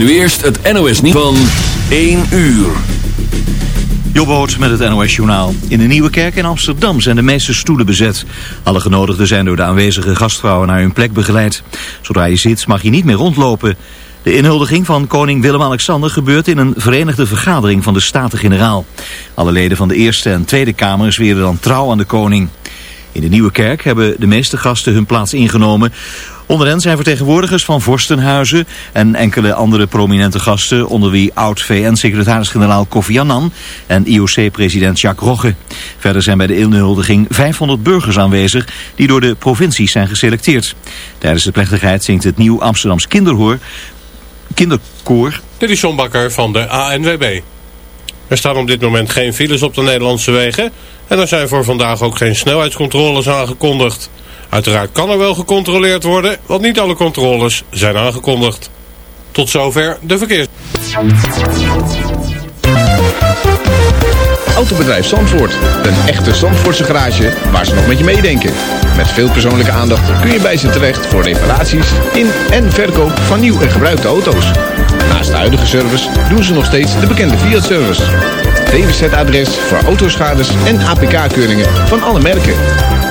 nu eerst het NOS niet van 1 uur. Jobboot met het NOS Journaal. In de Nieuwe Kerk in Amsterdam zijn de meeste stoelen bezet. Alle genodigden zijn door de aanwezige gastvrouwen naar hun plek begeleid. Zodra je zit mag je niet meer rondlopen. De inhuldiging van koning Willem-Alexander gebeurt in een verenigde vergadering van de Staten-Generaal. Alle leden van de Eerste en Tweede Kamer zweren dan trouw aan de koning. In de Nieuwe Kerk hebben de meeste gasten hun plaats ingenomen. Onder hen zijn vertegenwoordigers van Vorstenhuizen en enkele andere prominente gasten, onder wie oud-VN-secretaris-generaal Kofi Annan en IOC-president Jacques Rogge. Verder zijn bij de inhuldiging 500 burgers aanwezig die door de provincies zijn geselecteerd. Tijdens de plechtigheid zingt het Nieuw Amsterdams Kinderhoor, Kinderkoor... Dit is John Bakker van de ANWB. Er staan op dit moment geen files op de Nederlandse wegen en er zijn voor vandaag ook geen snelheidscontroles aangekondigd. Uiteraard kan er wel gecontroleerd worden, want niet alle controles zijn aangekondigd. Tot zover de verkeers. Autobedrijf Zandvoort. Een echte Zandvoortse garage waar ze nog met je meedenken. Met veel persoonlijke aandacht kun je bij ze terecht voor reparaties in en verkoop van nieuw en gebruikte auto's. Naast de huidige service doen ze nog steeds de bekende Fiat-service. DWZ-adres voor autoschades en APK-keuringen van alle merken.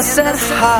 and I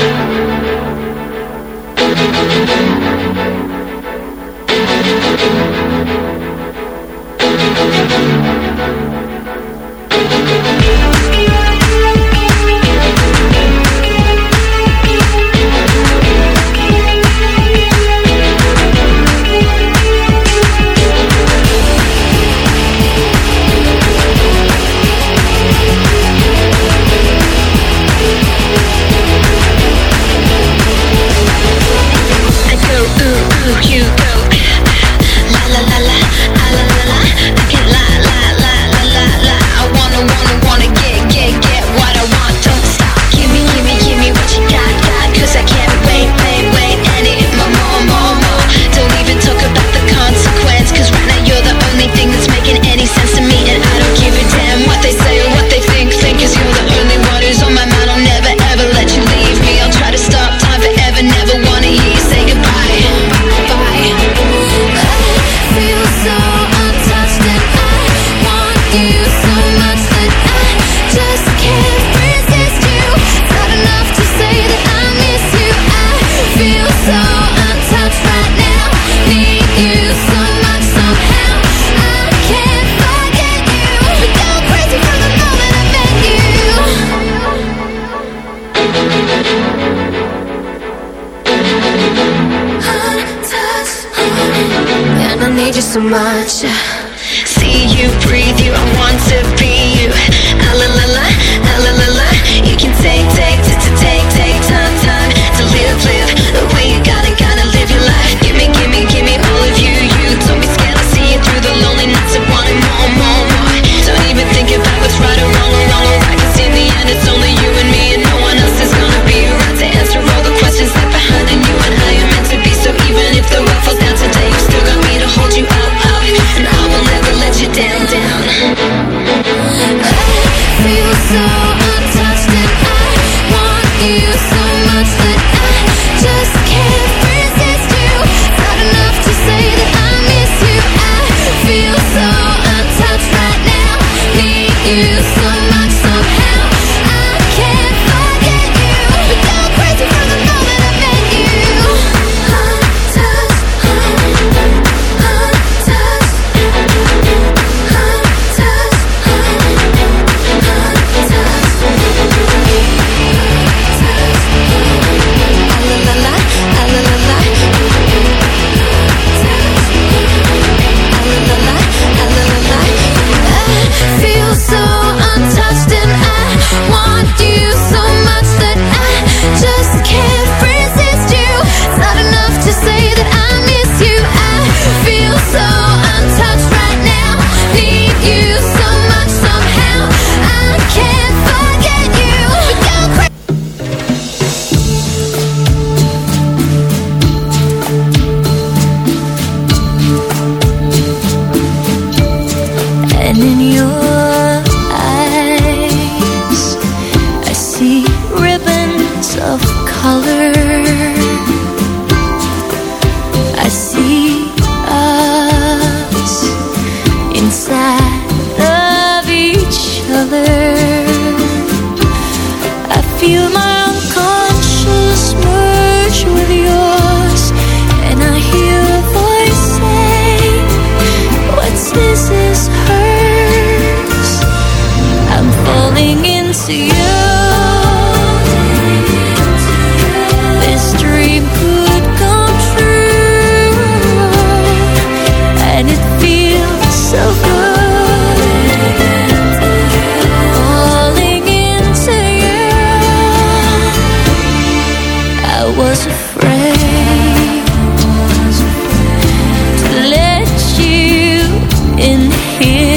here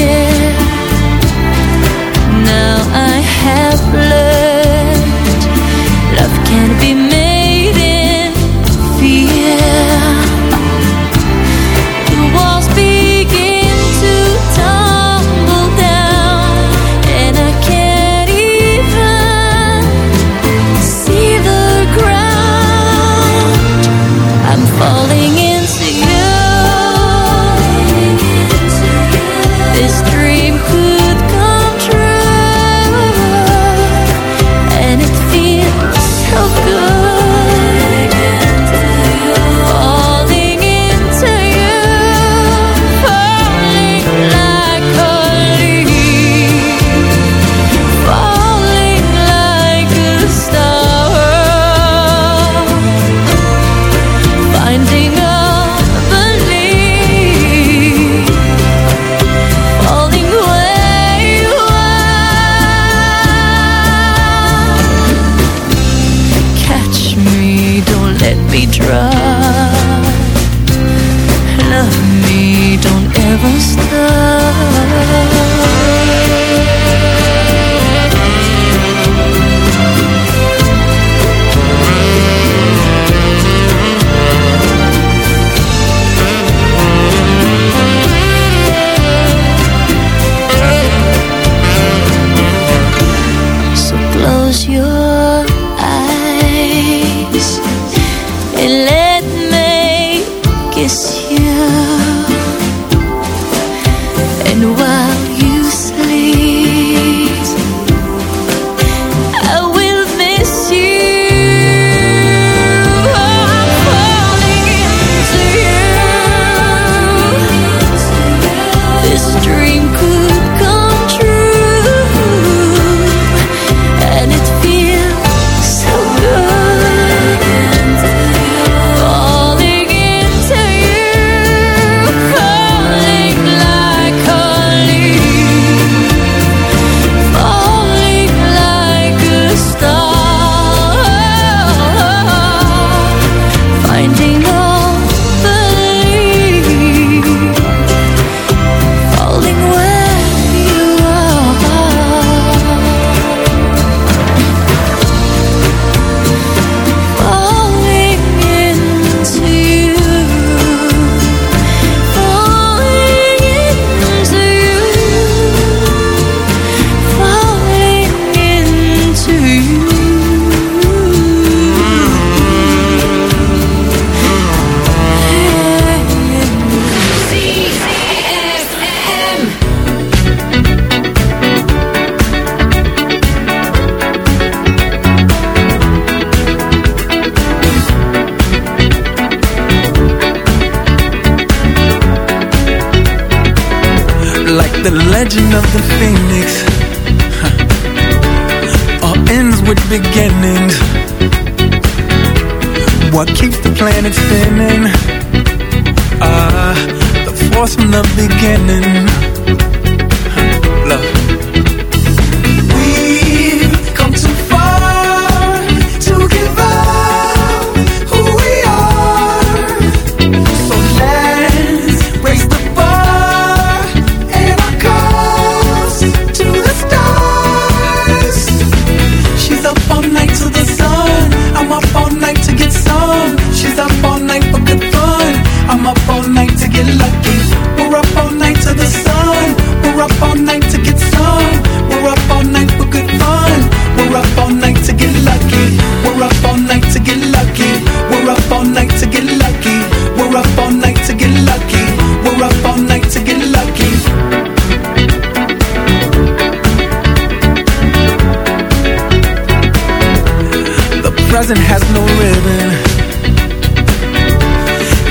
ties and has no ribbon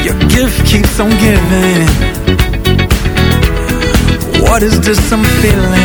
Your gift keeps on giving What is this I'm feeling?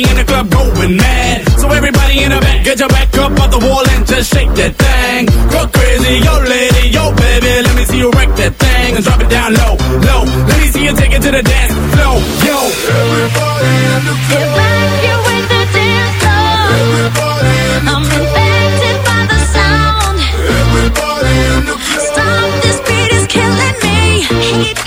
everybody in the club going mad. So everybody in the back, get your back up off the wall and just shake that thing. Go crazy, yo lady, yo baby, let me see you wreck that thing and drop it down low, low. Let me see you take it to the dance floor, yo. Everybody in the club. Get back here with the dance. Everybody. I'm infected by the sound. Everybody in the club. Stop, this beat is killing me. Heat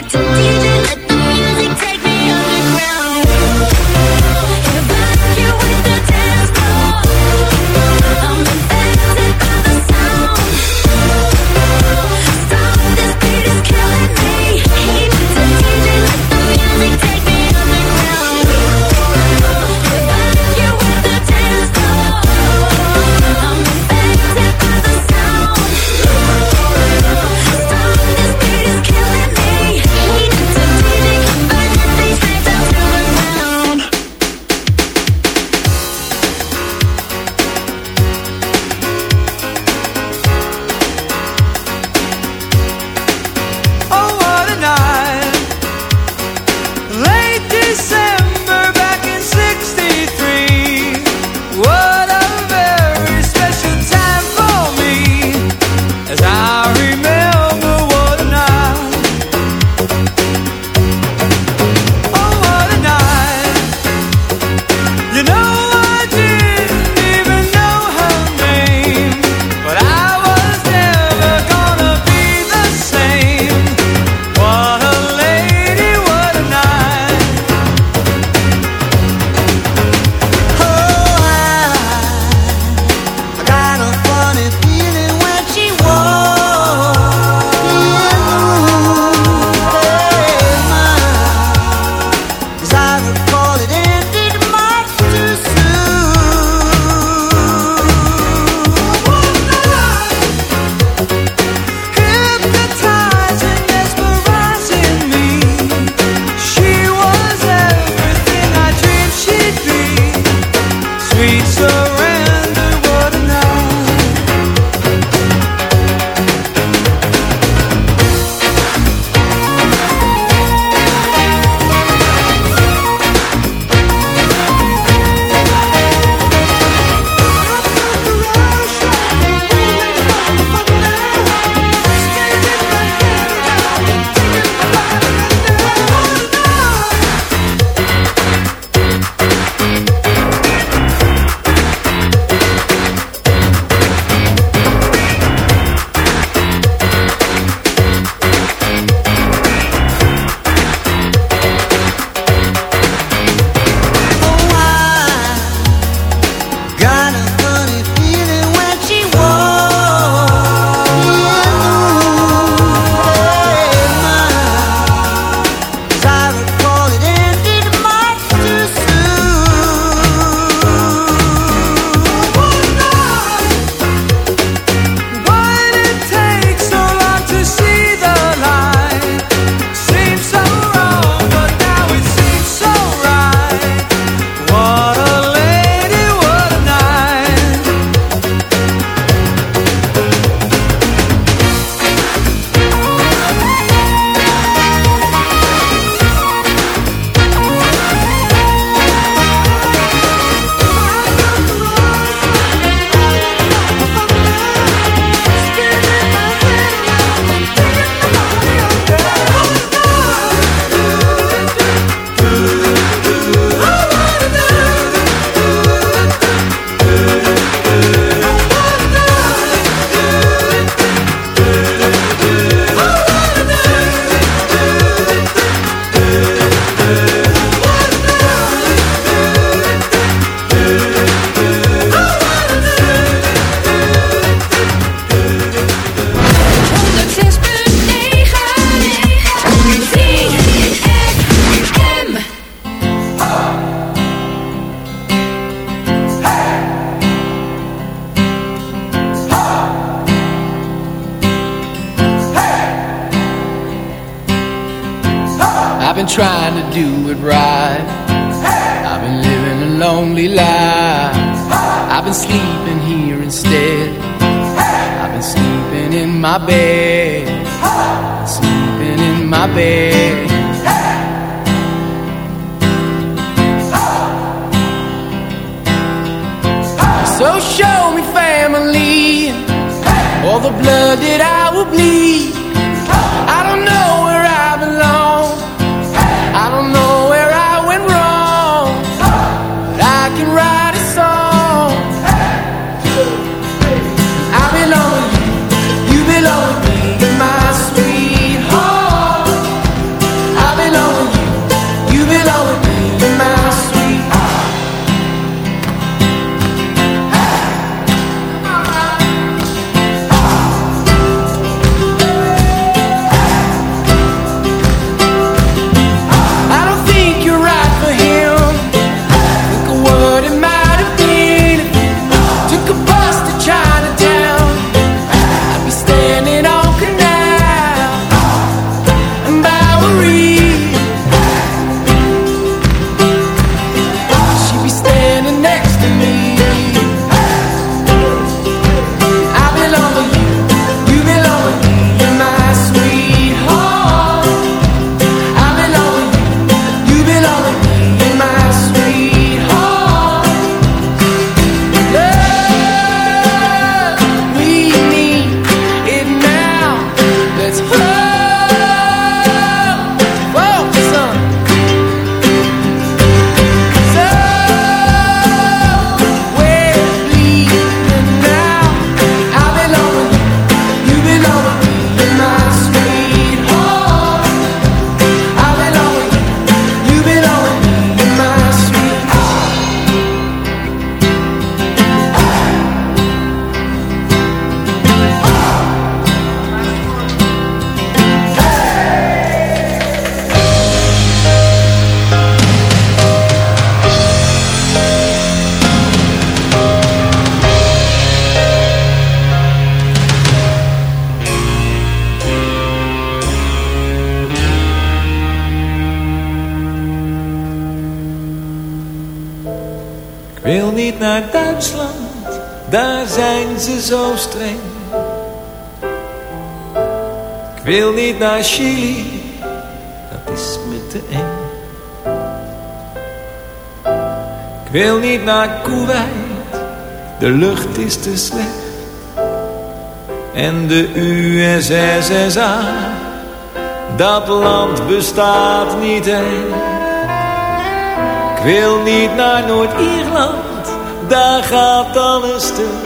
wil niet naar Kuwait, de lucht is te slecht. En de USSSA, dat land bestaat niet echt. Ik wil niet naar Noord-Ierland, daar gaat alles stuk.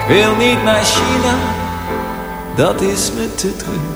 Ik wil niet naar China, dat is me te druk.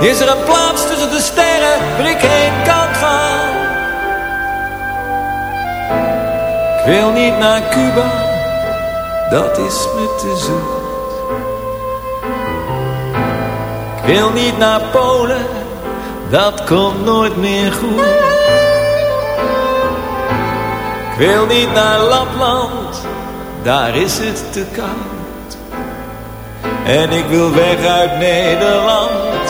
Is er een plaats tussen de sterren waar ik heen kan gaan? Ik wil niet naar Cuba, dat is me te zoet. Ik wil niet naar Polen, dat komt nooit meer goed. Ik wil niet naar Lapland, daar is het te koud. En ik wil weg uit Nederland,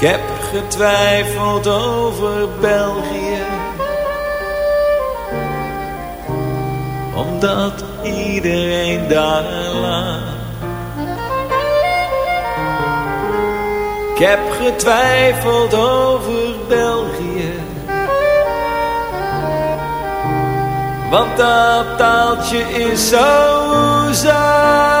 Ik heb getwijfeld over België. Omdat iedereen daar laat Ik heb getwijfeld over België. Want dat taaltje is zo zacht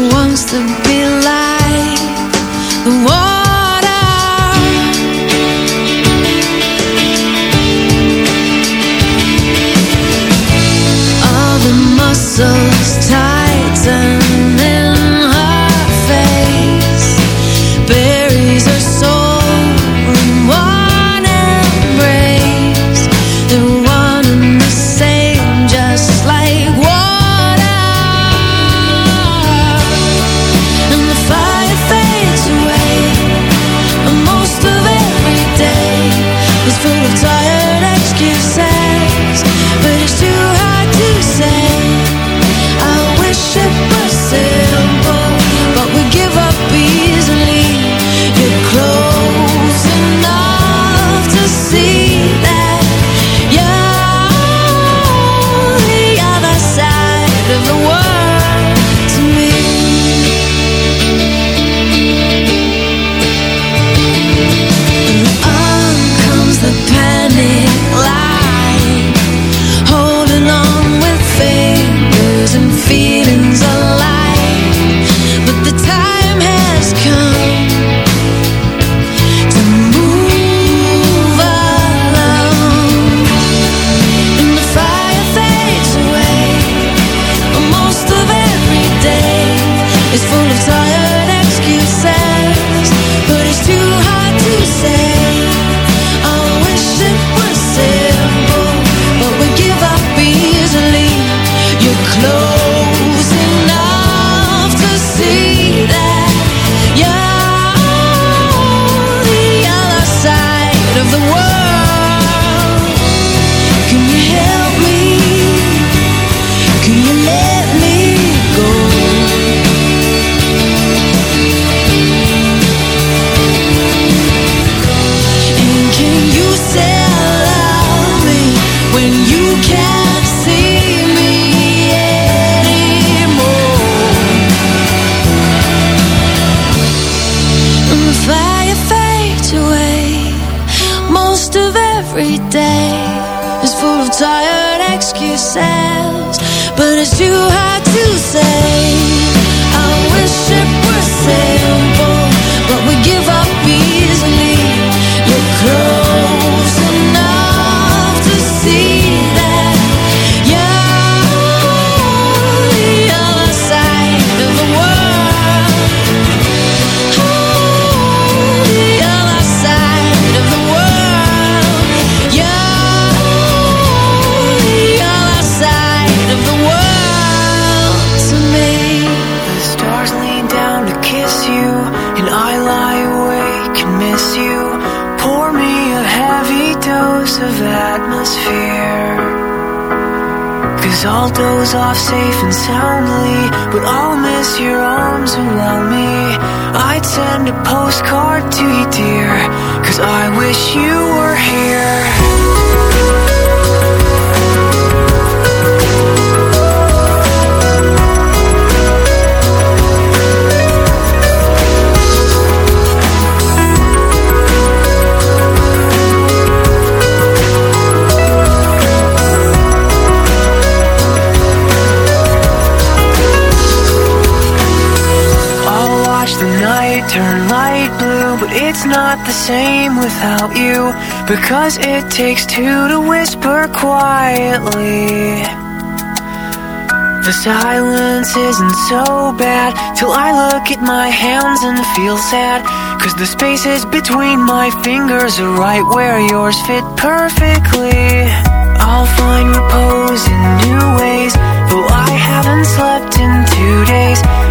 the world. It's not the same without you. Because it takes two to whisper quietly. The silence isn't so bad till I look at my hands and feel sad. Cause the spaces between my fingers are right where yours fit perfectly. I'll find repose in new ways, though I haven't slept in two days.